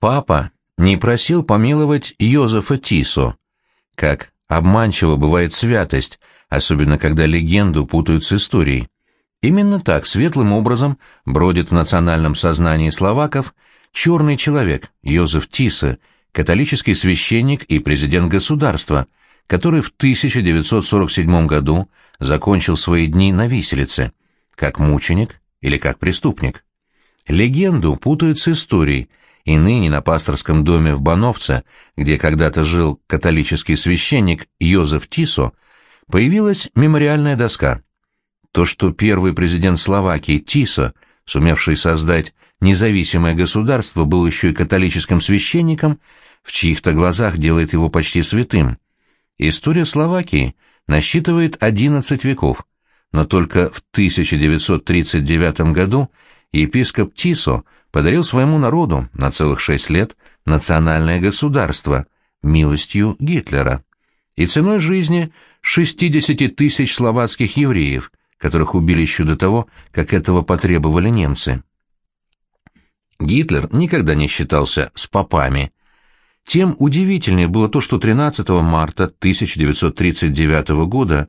Папа не просил помиловать Йозефа Тисо. Как обманчиво бывает святость, особенно когда легенду путают с историей. Именно так светлым образом бродит в национальном сознании словаков черный человек Йозеф Тиса, католический священник и президент государства, который в 1947 году закончил свои дни на виселице, как мученик или как преступник. Легенду путают с историей, и ныне на пасторском доме в Бановце, где когда-то жил католический священник Йозеф Тисо, появилась мемориальная доска. То, что первый президент Словакии Тисо, сумевший создать независимое государство, был еще и католическим священником, в чьих-то глазах делает его почти святым. История Словакии насчитывает 11 веков, но только в 1939 году епископ Тисо подарил своему народу на целых шесть лет национальное государство милостью Гитлера и ценой жизни 60 тысяч словацких евреев, которых убили еще до того, как этого потребовали немцы. Гитлер никогда не считался с попами. Тем удивительнее было то, что 13 марта 1939 года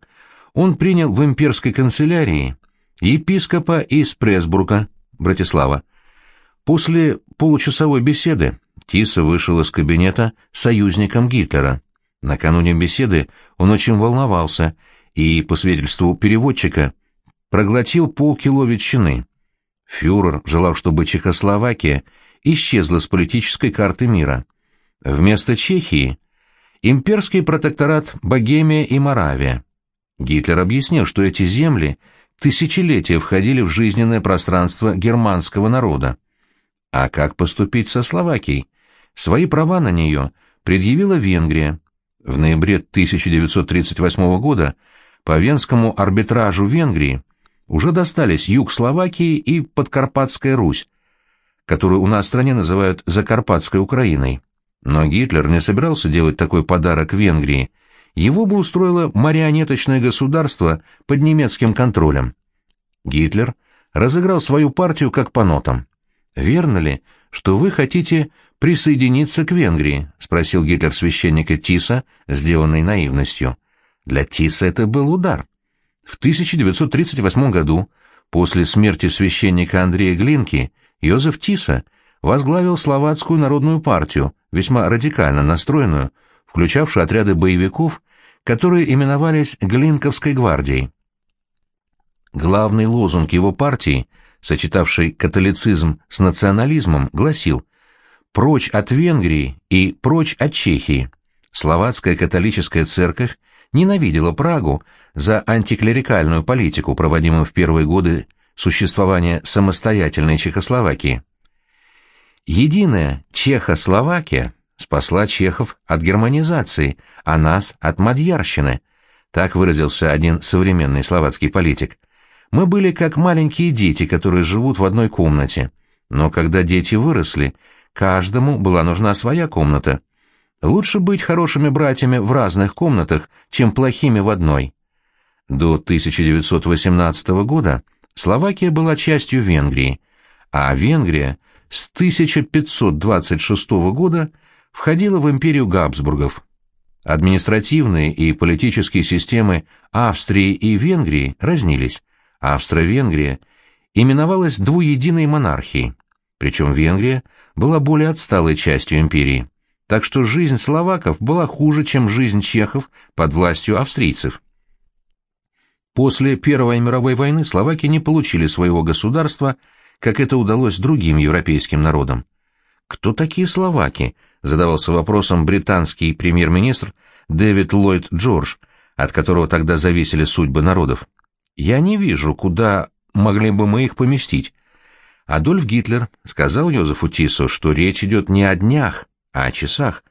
он принял в имперской канцелярии епископа из Пресбурга, Братислава. После получасовой беседы Тиса вышел из кабинета союзником Гитлера. Накануне беседы он очень волновался и, по свидетельству переводчика, проглотил полкило ветчины. Фюрер желал, чтобы Чехословакия исчезла с политической карты мира. Вместо Чехии – имперский протекторат Богемия и Моравия. Гитлер объяснил, что эти земли тысячелетия входили в жизненное пространство германского народа. А как поступить со Словакией? Свои права на нее предъявила Венгрия. В ноябре 1938 года по венскому арбитражу Венгрии уже достались юг Словакии и Подкарпатская Русь, которую у нас в стране называют Закарпатской Украиной. Но Гитлер не собирался делать такой подарок Венгрии. Его бы устроило марионеточное государство под немецким контролем. Гитлер разыграл свою партию как по нотам. «Верно ли, что вы хотите присоединиться к Венгрии?» — спросил Гитлер священника Тиса, сделанный наивностью. Для Тиса это был удар. В 1938 году, после смерти священника Андрея Глинки, Йозеф Тиса возглавил Словацкую народную партию, весьма радикально настроенную, включавшую отряды боевиков, которые именовались Глинковской гвардией. Главный лозунг его партии, сочетавший католицизм с национализмом, гласил «Прочь от Венгрии и прочь от Чехии». Словацкая католическая церковь ненавидела Прагу за антиклерикальную политику, проводимую в первые годы существования самостоятельной Чехословакии. Единая Чехословакия спасла чехов от германизации, а нас от мадьярщины, так выразился один современный словацкий политик. Мы были как маленькие дети, которые живут в одной комнате. Но когда дети выросли, каждому была нужна своя комната. Лучше быть хорошими братьями в разных комнатах, чем плохими в одной. До 1918 года Словакия была частью Венгрии, а Венгрия с 1526 года входила в империю Габсбургов. Административные и политические системы Австрии и Венгрии разнились. Австро-Венгрия именовалась двуединой монархией, причем Венгрия была более отсталой частью империи так что жизнь словаков была хуже, чем жизнь чехов под властью австрийцев. После Первой мировой войны словаки не получили своего государства, как это удалось другим европейским народам. «Кто такие словаки?» — задавался вопросом британский премьер-министр Дэвид Ллойд Джордж, от которого тогда зависели судьбы народов. «Я не вижу, куда могли бы мы их поместить». Адольф Гитлер сказал Йозефу Тису, что речь идет не о днях, а о часах.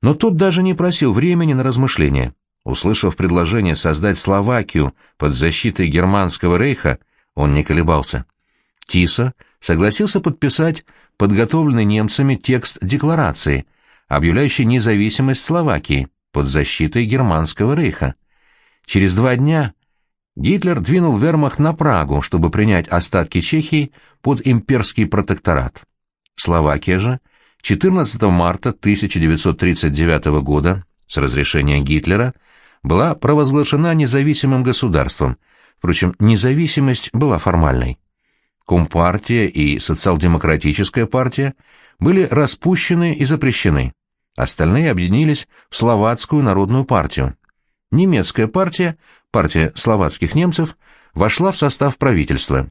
Но тот даже не просил времени на размышления. Услышав предложение создать Словакию под защитой Германского рейха, он не колебался. Тиса согласился подписать подготовленный немцами текст декларации, объявляющий независимость Словакии под защитой Германского рейха. Через два дня Гитлер двинул вермахт на Прагу, чтобы принять остатки Чехии под имперский протекторат. Словакия же — 14 марта 1939 года с разрешения Гитлера была провозглашена независимым государством, впрочем, независимость была формальной. Компартия и социал-демократическая партия были распущены и запрещены. Остальные объединились в Словацкую народную партию. Немецкая партия, партия словацких немцев, вошла в состав правительства.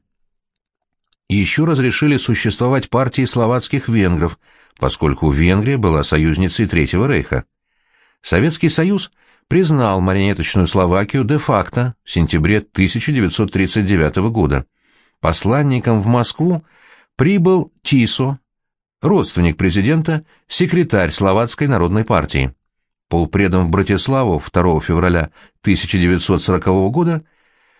Еще разрешили существовать партии словацких венгров, поскольку Венгрия была союзницей Третьего рейха. Советский Союз признал марионеточную Словакию де-факто в сентябре 1939 года. Посланником в Москву прибыл Тисо, родственник президента, секретарь Словацкой народной партии. Полпредом в Братиславу 2 февраля 1940 года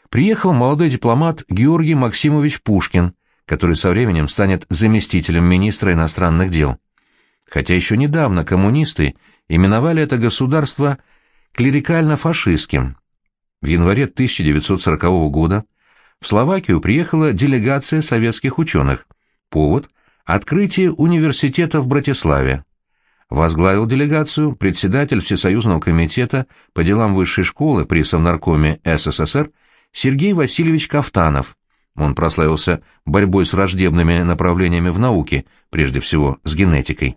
приехал молодой дипломат Георгий Максимович Пушкин, который со временем станет заместителем министра иностранных дел. Хотя еще недавно коммунисты именовали это государство клерикально-фашистским. В январе 1940 года в Словакию приехала делегация советских ученых. Повод – открытие университета в Братиславе. Возглавил делегацию председатель Всесоюзного комитета по делам высшей школы при Совнаркоме СССР Сергей Васильевич Кафтанов. Он прославился борьбой с враждебными направлениями в науке, прежде всего с генетикой.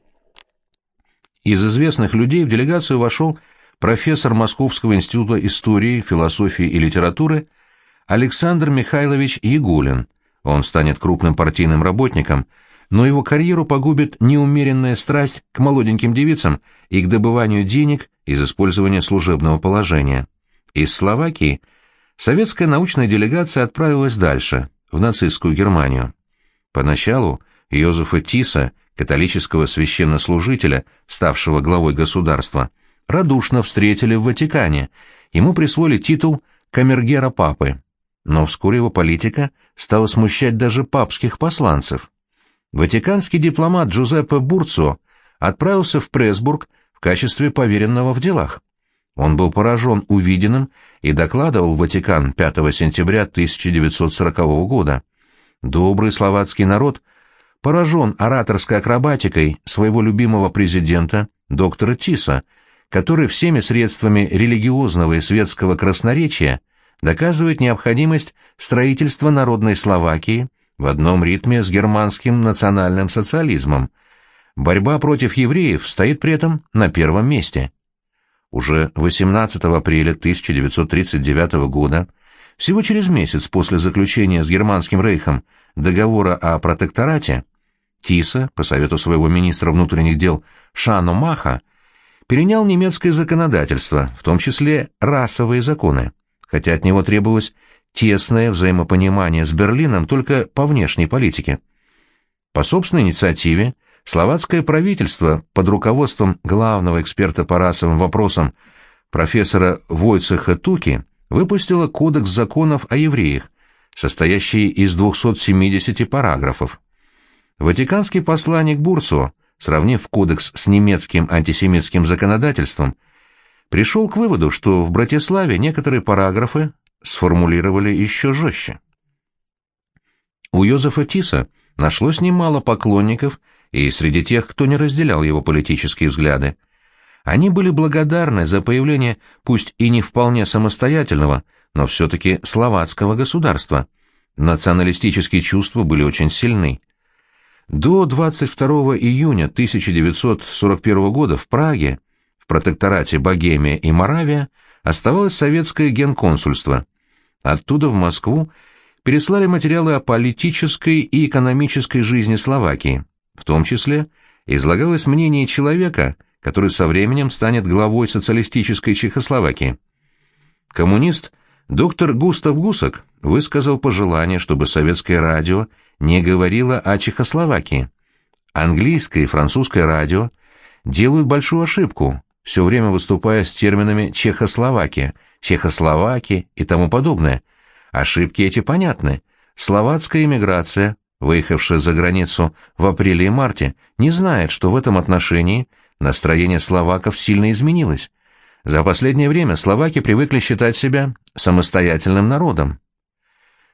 Из известных людей в делегацию вошел профессор Московского института истории, философии и литературы Александр Михайлович Ягулин. Он станет крупным партийным работником, но его карьеру погубит неумеренная страсть к молоденьким девицам и к добыванию денег из использования служебного положения. Из Словакии советская научная делегация отправилась дальше, в нацистскую Германию. Поначалу Йозефа Тиса, католического священнослужителя, ставшего главой государства, радушно встретили в Ватикане, ему присвоили титул камергера папы но вскоре его политика стала смущать даже папских посланцев. Ватиканский дипломат Джузеппе Бурцо отправился в Пресбург в качестве поверенного в делах. Он был поражен увиденным и докладывал Ватикан 5 сентября 1940 года. Добрый словацкий народ поражен ораторской акробатикой своего любимого президента, доктора Тиса, который всеми средствами религиозного и светского красноречия доказывает необходимость строительства народной Словакии в одном ритме с германским национальным социализмом. Борьба против евреев стоит при этом на первом месте. Уже 18 апреля 1939 года, всего через месяц после заключения с Германским рейхом договора о протекторате, Тиса, по совету своего министра внутренних дел Шано Маха, перенял немецкое законодательство, в том числе расовые законы хотя от него требовалось тесное взаимопонимание с Берлином только по внешней политике. По собственной инициативе словацкое правительство под руководством главного эксперта по расовым вопросам профессора Войцеха Туки выпустило Кодекс законов о евреях, состоящий из 270 параграфов. Ватиканский посланник Бурцо, сравнив кодекс с немецким антисемитским законодательством, пришел к выводу, что в Братиславе некоторые параграфы сформулировали еще жестче. У Йозефа Тиса нашлось немало поклонников и среди тех, кто не разделял его политические взгляды. Они были благодарны за появление, пусть и не вполне самостоятельного, но все-таки словацкого государства. Националистические чувства были очень сильны. До 22 июня 1941 года в Праге протекторате Богемия и Моравия оставалось советское генконсульство. Оттуда в Москву переслали материалы о политической и экономической жизни Словакии. В том числе излагалось мнение человека, который со временем станет главой социалистической Чехословакии. Коммунист доктор Густав Гусак высказал пожелание, чтобы советское радио не говорило о Чехословакии. Английское и французское радио делают большую ошибку, все время выступая с терминами «Чехословакия», «Чехословаки» и тому подобное. Ошибки эти понятны. Словацкая эмиграция, выехавшая за границу в апреле и марте, не знает, что в этом отношении настроение словаков сильно изменилось. За последнее время словаки привыкли считать себя самостоятельным народом.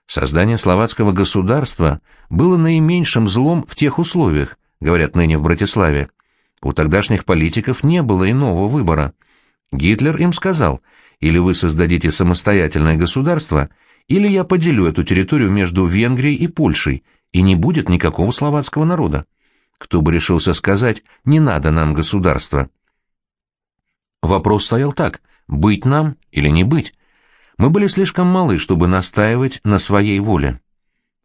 Создание словацкого государства было наименьшим злом в тех условиях, говорят ныне в Братиславе, У тогдашних политиков не было иного выбора. Гитлер им сказал, или вы создадите самостоятельное государство, или я поделю эту территорию между Венгрией и Польшей, и не будет никакого словацкого народа. Кто бы решился сказать «не надо нам государства»? Вопрос стоял так – быть нам или не быть. Мы были слишком малы, чтобы настаивать на своей воле.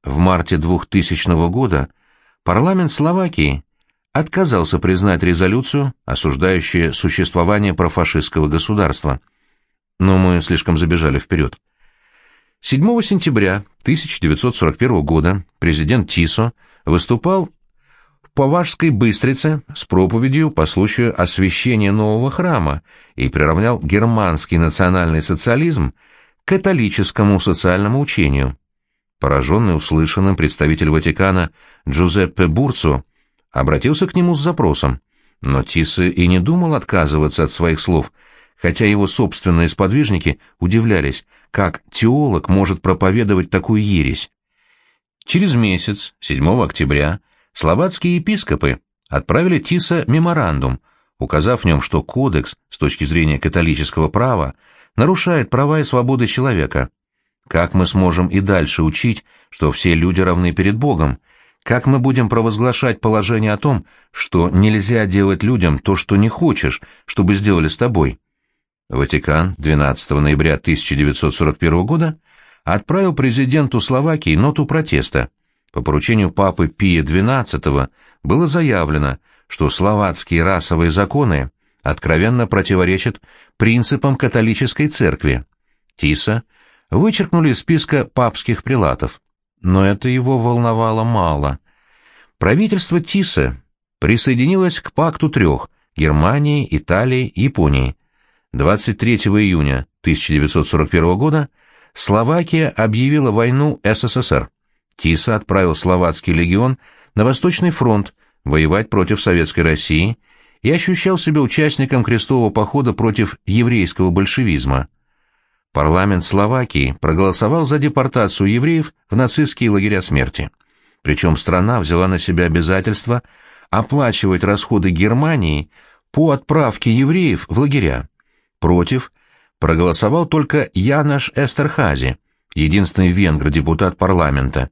В марте 2000 года парламент Словакии отказался признать резолюцию, осуждающую существование профашистского государства. Но мы слишком забежали вперед. 7 сентября 1941 года президент Тисо выступал в Поважской Быстрице с проповедью по случаю освящения нового храма и приравнял германский национальный социализм к католическому социальному учению. Пораженный услышанным представитель Ватикана Джузеппе Бурцо обратился к нему с запросом, но Тисо и не думал отказываться от своих слов, хотя его собственные сподвижники удивлялись, как теолог может проповедовать такую ересь. Через месяц, 7 октября, словацкие епископы отправили Тиса меморандум, указав в нем, что кодекс, с точки зрения католического права, нарушает права и свободы человека. Как мы сможем и дальше учить, что все люди равны перед Богом? Как мы будем провозглашать положение о том, что нельзя делать людям то, что не хочешь, чтобы сделали с тобой? Ватикан 12 ноября 1941 года отправил президенту Словакии ноту протеста. По поручению папы Пия XII было заявлено, что словацкие расовые законы откровенно противоречат принципам католической церкви. Тиса вычеркнули из списка папских прилатов, но это его волновало мало. Правительство Тиса присоединилось к пакту трех – Германии, Италии, Японии. 23 июня 1941 года Словакия объявила войну СССР. Тиса отправил Словацкий легион на Восточный фронт воевать против Советской России и ощущал себя участником крестового похода против еврейского большевизма. Парламент Словакии проголосовал за депортацию евреев в нацистские лагеря смерти. Причем страна взяла на себя обязательство оплачивать расходы Германии по отправке евреев в лагеря. Против проголосовал только Янаш Эстерхази, единственный венгр-депутат парламента.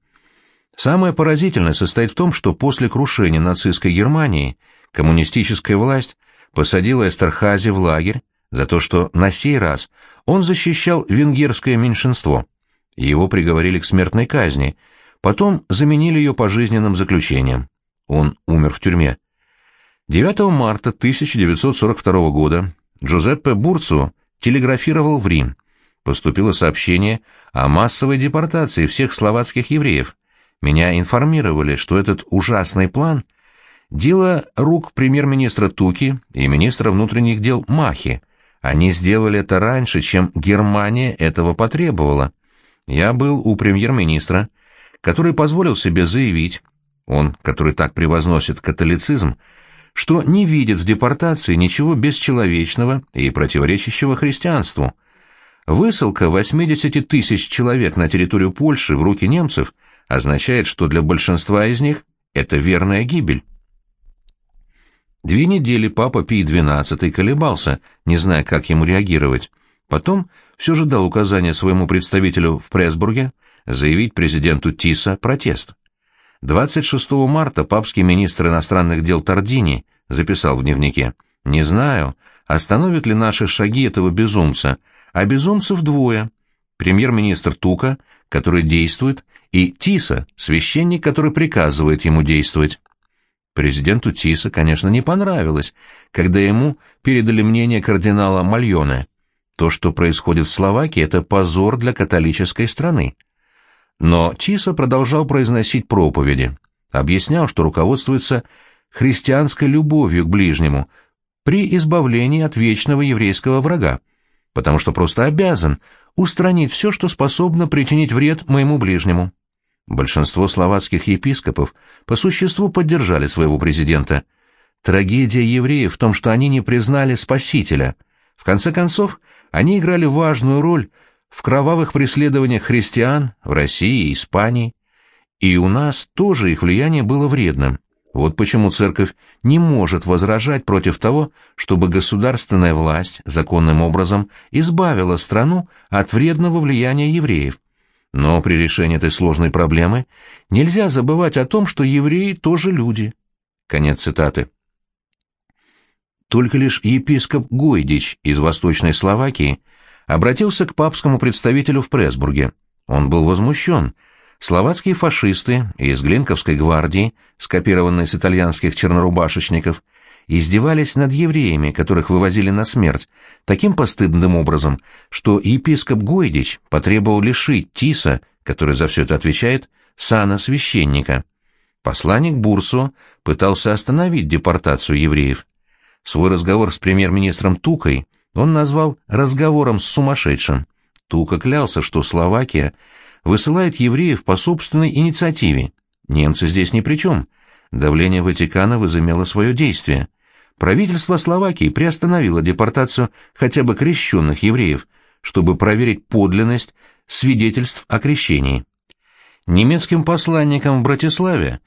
Самое поразительное состоит в том, что после крушения нацистской Германии коммунистическая власть посадила Эстерхази в лагерь за то, что на сей раз он защищал венгерское меньшинство. Его приговорили к смертной казни, потом заменили ее пожизненным заключением. Он умер в тюрьме. 9 марта 1942 года Джузеппе Бурцу телеграфировал в Рим. Поступило сообщение о массовой депортации всех словацких евреев. Меня информировали, что этот ужасный план – дело рук премьер-министра Туки и министра внутренних дел Махи. Они сделали это раньше, чем Германия этого потребовала. Я был у премьер-министра, который позволил себе заявить, он, который так превозносит католицизм, что не видит в депортации ничего бесчеловечного и противоречащего христианству. Высылка 80 тысяч человек на территорию Польши в руки немцев означает, что для большинства из них это верная гибель. Две недели папа Пий XII колебался, не зная, как ему реагировать. Потом все же дал указание своему представителю в Пресбурге заявить президенту Тиса протест. 26 марта папский министр иностранных дел Тардини записал в дневнике «Не знаю, остановят ли наши шаги этого безумца, а безумцев двое. Премьер-министр Тука, который действует, и Тиса, священник, который приказывает ему действовать». Президенту Тиса, конечно, не понравилось, когда ему передали мнение кардинала Мальоне. То, что происходит в Словакии, это позор для католической страны. Но Тиса продолжал произносить проповеди, объяснял, что руководствуется христианской любовью к ближнему при избавлении от вечного еврейского врага, потому что просто обязан устранить все, что способно причинить вред моему ближнему. Большинство словацких епископов по существу поддержали своего президента. Трагедия евреев в том, что они не признали Спасителя. В конце концов, они играли важную роль в кровавых преследованиях христиан в России и Испании, и у нас тоже их влияние было вредным. Вот почему церковь не может возражать против того, чтобы государственная власть законным образом избавила страну от вредного влияния евреев. Но при решении этой сложной проблемы нельзя забывать о том, что евреи тоже люди. Конец цитаты. Только лишь епископ Гойдич из Восточной Словакии обратился к папскому представителю в Пресбурге. Он был возмущен – Словацкие фашисты из Глинковской гвардии, скопированные с итальянских чернорубашечников, издевались над евреями, которых вывозили на смерть, таким постыдным образом, что епископ Гойдич потребовал лишить Тиса, который за все это отвечает, сана священника. Посланник Бурсо пытался остановить депортацию евреев. Свой разговор с премьер-министром Тукой он назвал «разговором с сумасшедшим». Тука клялся, что Словакия высылает евреев по собственной инициативе. Немцы здесь ни при чем. Давление Ватикана возымело свое действие. Правительство Словакии приостановило депортацию хотя бы крещенных евреев, чтобы проверить подлинность свидетельств о крещении. Немецким посланником в Братиславе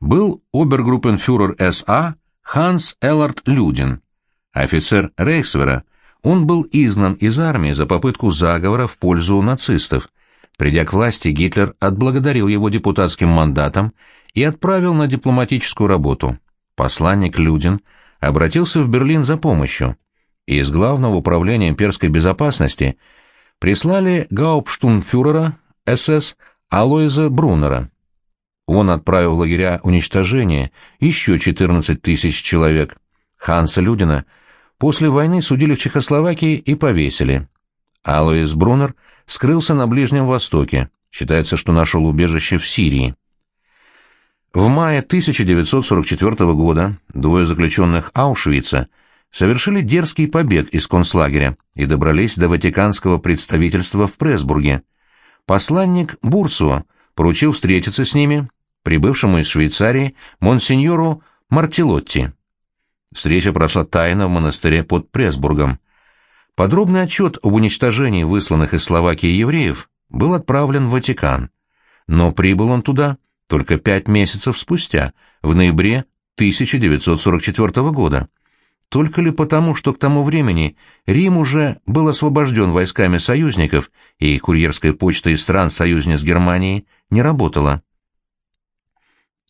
был обергруппенфюрер СА Ханс Эллард Людин. Офицер Рейхсвера, он был изгнан из армии за попытку заговора в пользу нацистов. Придя к власти, Гитлер отблагодарил его депутатским мандатом и отправил на дипломатическую работу. Посланник Людин обратился в Берлин за помощью. Из Главного управления имперской безопасности прислали гауптштунфюрера СС Алоиза Бруннера. Он отправил в лагеря уничтожения еще 14 тысяч человек. Ханса Людина после войны судили в Чехословакии и повесили. Алоис Брунер скрылся на Ближнем Востоке, считается, что нашел убежище в Сирии. В мае 1944 года двое заключенных Аушвица совершили дерзкий побег из концлагеря и добрались до ватиканского представительства в Пресбурге. Посланник Бурсуа поручил встретиться с ними, прибывшему из Швейцарии, монсеньору Мартилотти. Встреча прошла тайно в монастыре под Пресбургом. Подробный отчет об уничтожении высланных из Словакии евреев был отправлен в Ватикан, но прибыл он туда только пять месяцев спустя, в ноябре 1944 года. Только ли потому, что к тому времени Рим уже был освобожден войсками союзников, и курьерская почта из стран союзниц Германии не работала?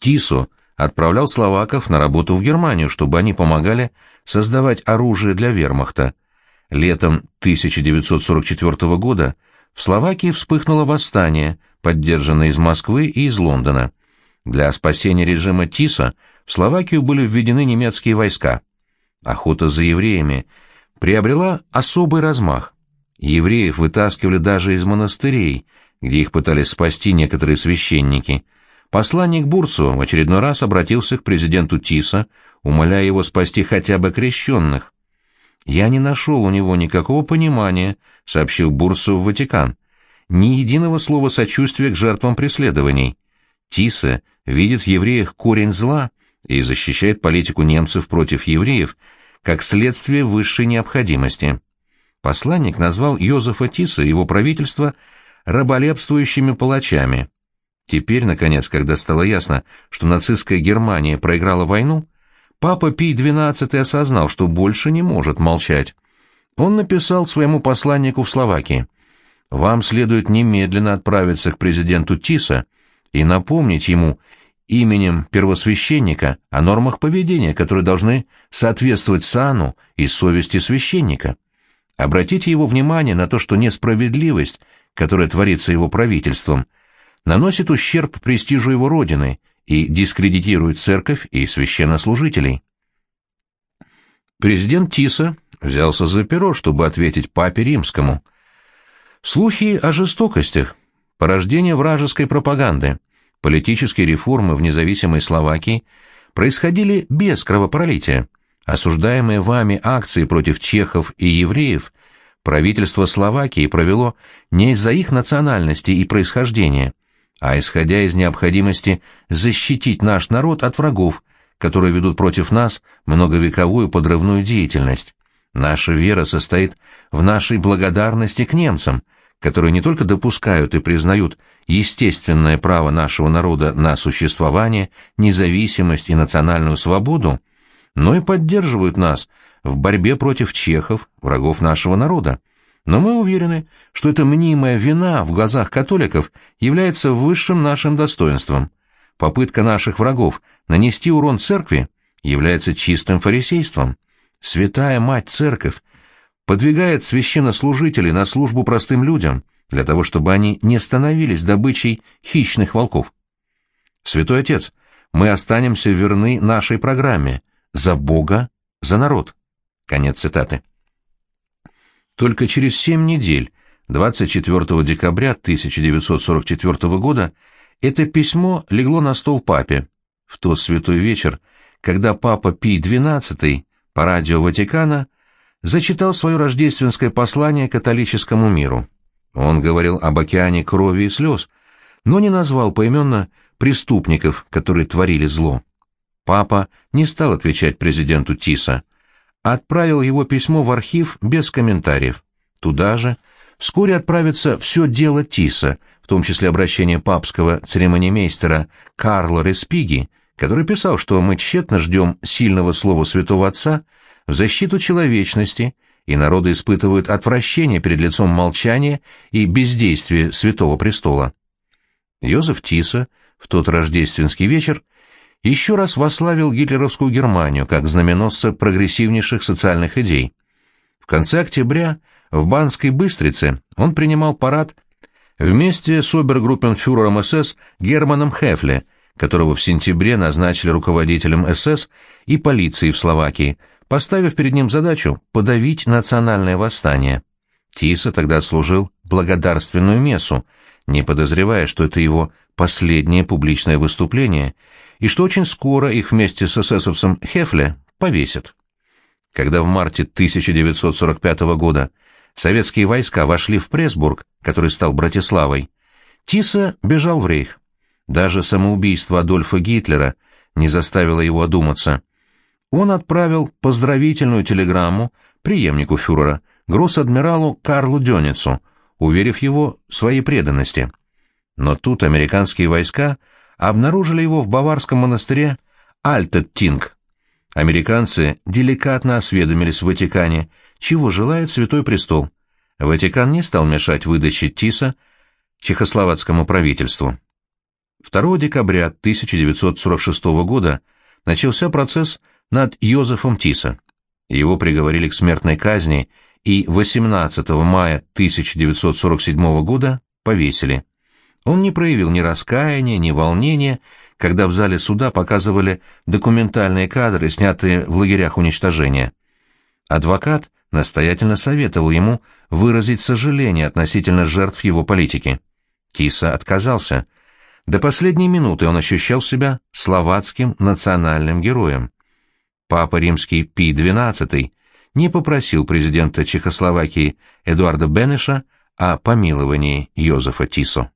Тисо отправлял словаков на работу в Германию, чтобы они помогали создавать оружие для вермахта – Летом 1944 года в Словакии вспыхнуло восстание, поддержанное из Москвы и из Лондона. Для спасения режима Тиса в Словакию были введены немецкие войска. Охота за евреями приобрела особый размах. Евреев вытаскивали даже из монастырей, где их пытались спасти некоторые священники. Посланник Бурцу в очередной раз обратился к президенту Тиса, умоляя его спасти хотя бы крещенных. «Я не нашел у него никакого понимания», — сообщил Бурсу в Ватикан. «Ни единого слова сочувствия к жертвам преследований. Тиса видит в евреях корень зла и защищает политику немцев против евреев как следствие высшей необходимости». Посланник назвал Йозефа Тиса и его правительство раболепствующими палачами. Теперь, наконец, когда стало ясно, что нацистская Германия проиграла войну, Папа Пий XII осознал, что больше не может молчать. Он написал своему посланнику в Словакии. «Вам следует немедленно отправиться к президенту Тиса и напомнить ему именем первосвященника о нормах поведения, которые должны соответствовать сану и совести священника. Обратите его внимание на то, что несправедливость, которая творится его правительством, наносит ущерб престижу его родины и дискредитирует церковь и священнослужителей. Президент Тиса взялся за перо, чтобы ответить папе римскому. Слухи о жестокостях, порождение вражеской пропаганды, политические реформы в независимой Словакии происходили без кровопролития. Осуждаемые вами акции против чехов и евреев правительство Словакии провело не из-за их национальности и происхождения, а исходя из необходимости защитить наш народ от врагов, которые ведут против нас многовековую подрывную деятельность. Наша вера состоит в нашей благодарности к немцам, которые не только допускают и признают естественное право нашего народа на существование, независимость и национальную свободу, но и поддерживают нас в борьбе против чехов, врагов нашего народа. Но мы уверены, что эта мнимая вина в глазах католиков является высшим нашим достоинством. Попытка наших врагов нанести урон церкви является чистым фарисейством. Святая Мать Церковь подвигает священнослужителей на службу простым людям, для того, чтобы они не становились добычей хищных волков. Святой Отец, мы останемся верны нашей программе «За Бога, за народ». Конец цитаты. Только через семь недель, 24 декабря 1944 года, это письмо легло на стол папе. В тот святой вечер, когда папа Пий XII по радио Ватикана зачитал свое рождественское послание католическому миру. Он говорил об океане крови и слез, но не назвал поименно преступников, которые творили зло. Папа не стал отвечать президенту Тиса, отправил его письмо в архив без комментариев. Туда же вскоре отправится все дело Тиса, в том числе обращение папского церемонимейстера Карло Респиги, который писал, что мы тщетно ждем сильного слова святого отца в защиту человечности, и народы испытывают отвращение перед лицом молчания и бездействия Святого Престола. Йозеф Тиса в тот рождественский вечер еще раз вославил гитлеровскую Германию как знаменосца прогрессивнейших социальных идей. В конце октября в Банской Быстрице он принимал парад вместе с обергруппенфюрером СС Германом Хефле, которого в сентябре назначили руководителем СС и полиции в Словакии – поставив перед ним задачу подавить национальное восстание. Тиса тогда отслужил благодарственную мессу, не подозревая, что это его последнее публичное выступление, и что очень скоро их вместе с эсэсовцем Хефле повесят. Когда в марте 1945 года советские войска вошли в Пресбург, который стал Братиславой, Тиса бежал в рейх. Даже самоубийство Адольфа Гитлера не заставило его одуматься — он отправил поздравительную телеграмму преемнику фюрера, гросс-адмиралу Карлу Дёницу, уверив его в своей преданности. Но тут американские войска обнаружили его в баварском монастыре Альтеттинг. Американцы деликатно осведомились в Ватикане, чего желает Святой Престол. Ватикан не стал мешать выдаче Тиса чехословацкому правительству. 2 декабря 1946 года начался процесс над Йозефом Тиса. Его приговорили к смертной казни и 18 мая 1947 года повесили. Он не проявил ни раскаяния, ни волнения, когда в зале суда показывали документальные кадры, снятые в лагерях уничтожения. Адвокат настоятельно советовал ему выразить сожаление относительно жертв его политики. Тиса отказался. До последней минуты он ощущал себя словацким национальным героем. Папа римский Пий XII не попросил президента Чехословакии Эдуарда Бенеша о помиловании Йозефа Тисо.